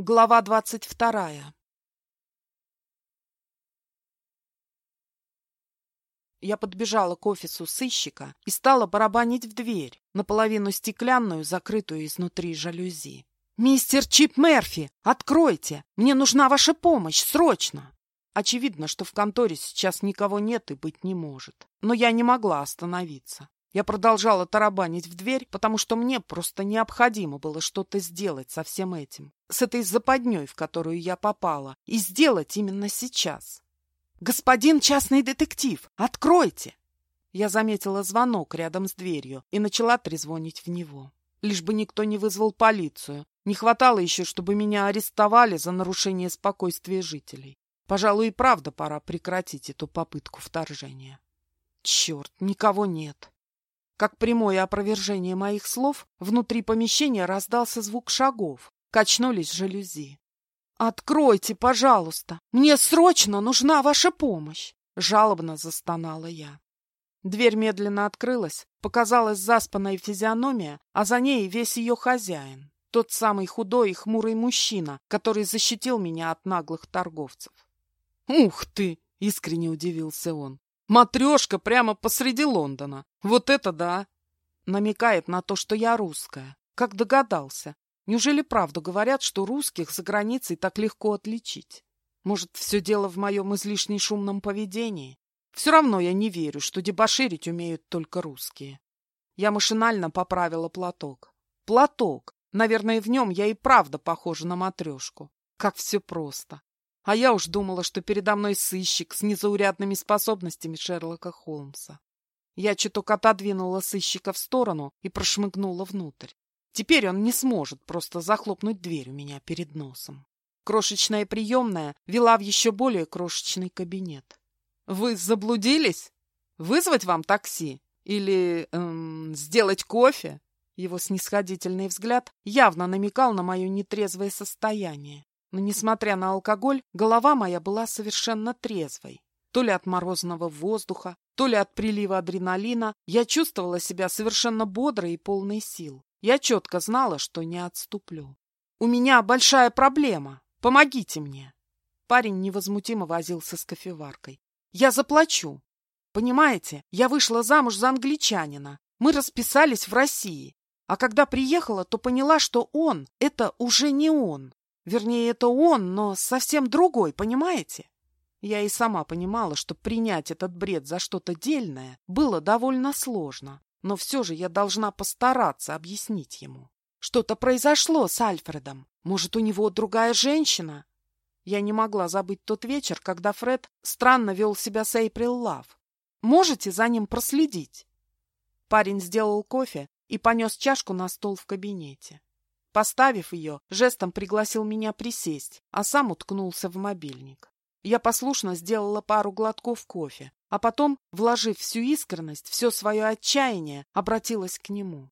Глава двадцать вторая Я подбежала к офису сыщика и стала барабанить в дверь, наполовину стеклянную, закрытую изнутри жалюзи. «Мистер Чип Мерфи, откройте! Мне нужна ваша помощь, срочно!» Очевидно, что в конторе сейчас никого нет и быть не может. Но я не могла остановиться. Я продолжала тарабанить в дверь, потому что мне просто необходимо было что-то сделать со всем этим, с этой западней, в которую я попала, и сделать именно сейчас. «Господин частный детектив, откройте!» Я заметила звонок рядом с дверью и начала трезвонить в него. Лишь бы никто не вызвал полицию. Не хватало еще, чтобы меня арестовали за нарушение спокойствия жителей. Пожалуй, и правда пора прекратить эту попытку вторжения. Черт, никого нет. Как прямое опровержение моих слов, внутри помещения раздался звук шагов. Качнулись жалюзи. «Откройте, пожалуйста! Мне срочно нужна ваша помощь!» Жалобно застонала я. Дверь медленно открылась, показалась заспанная физиономия, а за ней весь ее хозяин. Тот самый худой и хмурый мужчина, который защитил меня от наглых торговцев. «Ух ты!» — искренне удивился он. Матрешка прямо посреди Лондона. Вот это да! Намекает на то, что я русская. Как догадался. Неужели правду говорят, что русских за границей так легко отличить? Может, все дело в моем излишне шумном поведении? Все равно я не верю, что дебоширить умеют только русские. Я машинально поправила платок. Платок! Наверное, в нем я и правда похожа на матрешку. Как все просто. А я уж думала, что передо мной сыщик с незаурядными способностями Шерлока Холмса. Я чуток отодвинула сыщика в сторону и прошмыгнула внутрь. Теперь он не сможет просто захлопнуть дверь у меня перед носом. Крошечная приемная вела в еще более крошечный кабинет. «Вы заблудились? Вызвать вам такси? Или эм, сделать кофе?» Его снисходительный взгляд явно намекал на мое нетрезвое состояние. Но, несмотря на алкоголь, голова моя была совершенно трезвой. То ли от морозного воздуха, то ли от прилива адреналина, я чувствовала себя совершенно бодрой и полной сил. Я четко знала, что не отступлю. «У меня большая проблема. Помогите мне!» Парень невозмутимо возился с кофеваркой. «Я заплачу. Понимаете, я вышла замуж за англичанина. Мы расписались в России. А когда приехала, то поняла, что он — это уже не он. Вернее, это он, но совсем другой, понимаете? Я и сама понимала, что принять этот бред за что-то дельное было довольно сложно, но все же я должна постараться объяснить ему. Что-то произошло с Альфредом. Может, у него другая женщина? Я не могла забыть тот вечер, когда Фред странно вел себя с Эйприл Лав. Можете за ним проследить? Парень сделал кофе и понес чашку на стол в кабинете. Поставив ее, жестом пригласил меня присесть, а сам уткнулся в мобильник. Я послушно сделала пару глотков кофе, а потом, вложив всю искренность, все свое отчаяние, обратилась к нему.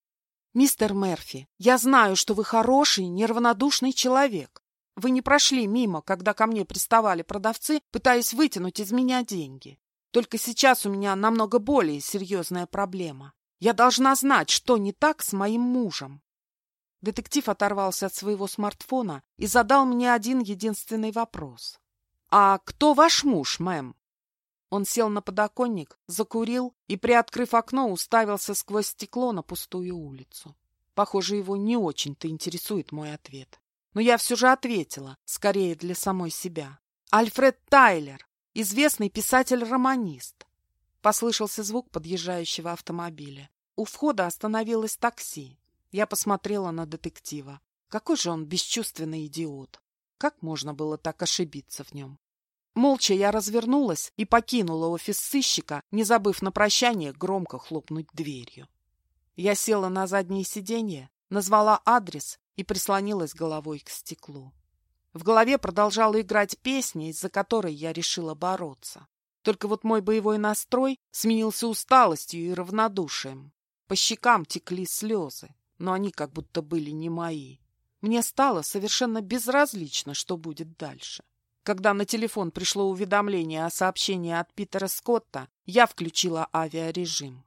«Мистер Мерфи, я знаю, что вы хороший, неравнодушный человек. Вы не прошли мимо, когда ко мне приставали продавцы, пытаясь вытянуть из меня деньги. Только сейчас у меня намного более серьезная проблема. Я должна знать, что не так с моим мужем. Детектив оторвался от своего смартфона и задал мне один единственный вопрос. «А кто ваш муж, мэм?» Он сел на подоконник, закурил и, приоткрыв окно, уставился сквозь стекло на пустую улицу. Похоже, его не очень-то интересует мой ответ. Но я все же ответила, скорее для самой себя. «Альфред Тайлер, известный писатель-романист». Послышался звук подъезжающего автомобиля. У входа остановилось такси. Я посмотрела на детектива. Какой же он бесчувственный идиот. Как можно было так ошибиться в нем? Молча я развернулась и покинула офис сыщика, не забыв на прощание громко хлопнуть дверью. Я села на заднее сиденье, назвала адрес и прислонилась головой к стеклу. В голове продолжала играть песня, из-за которой я решила бороться. Только вот мой боевой настрой сменился усталостью и равнодушием. По щекам текли слезы но они как будто были не мои. Мне стало совершенно безразлично, что будет дальше. Когда на телефон пришло уведомление о сообщении от Питера Скотта, я включила авиарежим.